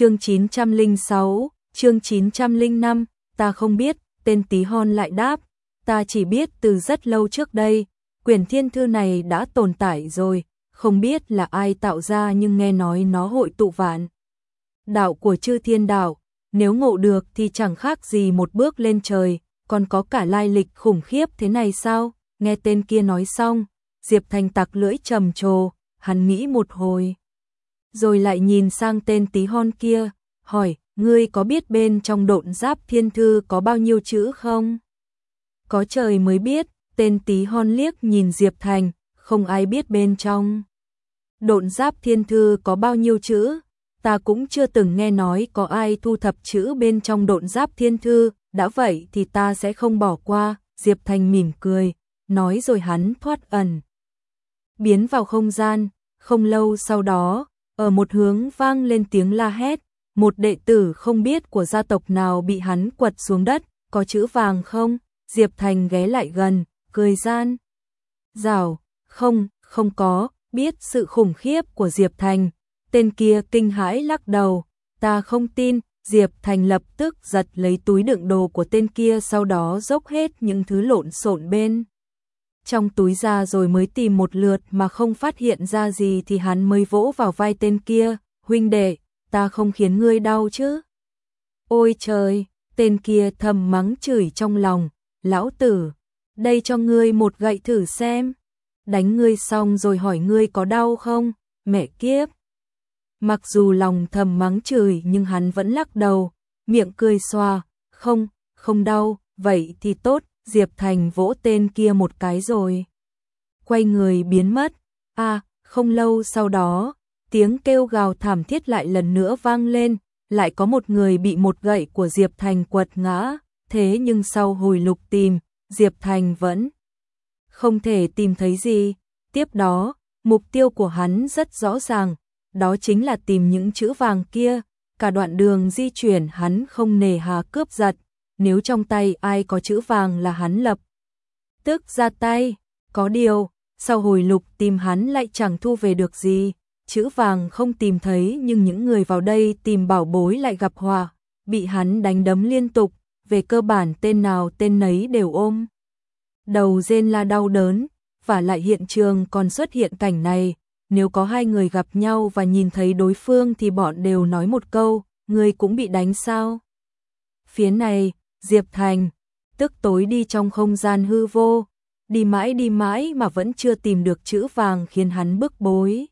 chương 906, chương 905, ta không biết, tên tí hon lại đáp, ta chỉ biết từ rất lâu trước đây, quyển thiên thư này đã tồn tại rồi, không biết là ai tạo ra nhưng nghe nói nó hội tụ vạn. Đạo của chư thiên đạo, nếu ngộ được thì chẳng khác gì một bước lên trời, còn có cả lai lịch khủng khiếp thế này sao? Nghe tên kia nói xong, Diệp Thành tặc lưỡi trầm trồ, hắn nghĩ một hồi. Rồi lại nhìn sang tên tí hon kia, hỏi, ngươi có biết bên trong độn giáp thiên thư có bao nhiêu chữ không? Có trời mới biết, tên tí hon liếc nhìn Diệp Thành, không ai biết bên trong. Độn giáp thiên thư có bao nhiêu chữ? Ta cũng chưa từng nghe nói có ai thu thập chữ bên trong độn giáp thiên thư, đã vậy thì ta sẽ không bỏ qua, Diệp Thành mỉm cười, nói rồi hắn thoát ẩn. Biến vào không gian, không lâu sau đó, ở một hướng vang lên tiếng la hét, một đệ tử không biết của gia tộc nào bị hắn quật xuống đất, có chữ vàng không? Diệp Thành ghé lại gần, cười gian. Rào, không, không có, biết sự khủng khiếp của Diệp Thành. Tên kia kinh hãi lắc đầu, ta không tin, Diệp Thành lập tức giật lấy túi đựng đồ của tên kia sau đó dốc hết những thứ lộn xộn bên. Trong túi ra rồi mới tìm một lượt mà không phát hiện ra gì thì hắn mới vỗ vào vai tên kia, huynh đệ, ta không khiến ngươi đau chứ. Ôi trời, tên kia thầm mắng chửi trong lòng, lão tử, đây cho ngươi một gậy thử xem. Đánh ngươi xong rồi hỏi ngươi có đau không, mẹ kiếp. Mặc dù lòng thầm mắng chửi nhưng hắn vẫn lắc đầu, miệng cười xoa, không, không đau, vậy thì tốt, Diệp Thành vỗ tên kia một cái rồi. Quay người biến mất, à, không lâu sau đó, tiếng kêu gào thảm thiết lại lần nữa vang lên, lại có một người bị một gậy của Diệp Thành quật ngã, thế nhưng sau hồi lục tìm, Diệp Thành vẫn không thể tìm thấy gì. Tiếp đó, mục tiêu của hắn rất rõ ràng, đó chính là tìm những chữ vàng kia, cả đoạn đường di chuyển hắn không nề hà cướp giật, nếu trong tay ai có chữ vàng là hắn lập. Tức ra tay, có điều, sau hồi lục tìm hắn lại chẳng thu về được gì, chữ vàng không tìm thấy nhưng những người vào đây tìm bảo bối lại gặp hòa, bị hắn đánh đấm liên tục, về cơ bản tên nào tên nấy đều ôm. Đầu rên là đau đớn, và lại hiện trường còn xuất hiện cảnh này, nếu có hai người gặp nhau và nhìn thấy đối phương thì bọn đều nói một câu, người cũng bị đánh sao. Phía này, Diệp Thành, tức tối đi trong không gian hư vô, đi mãi đi mãi mà vẫn chưa tìm được chữ vàng khiến hắn bức bối.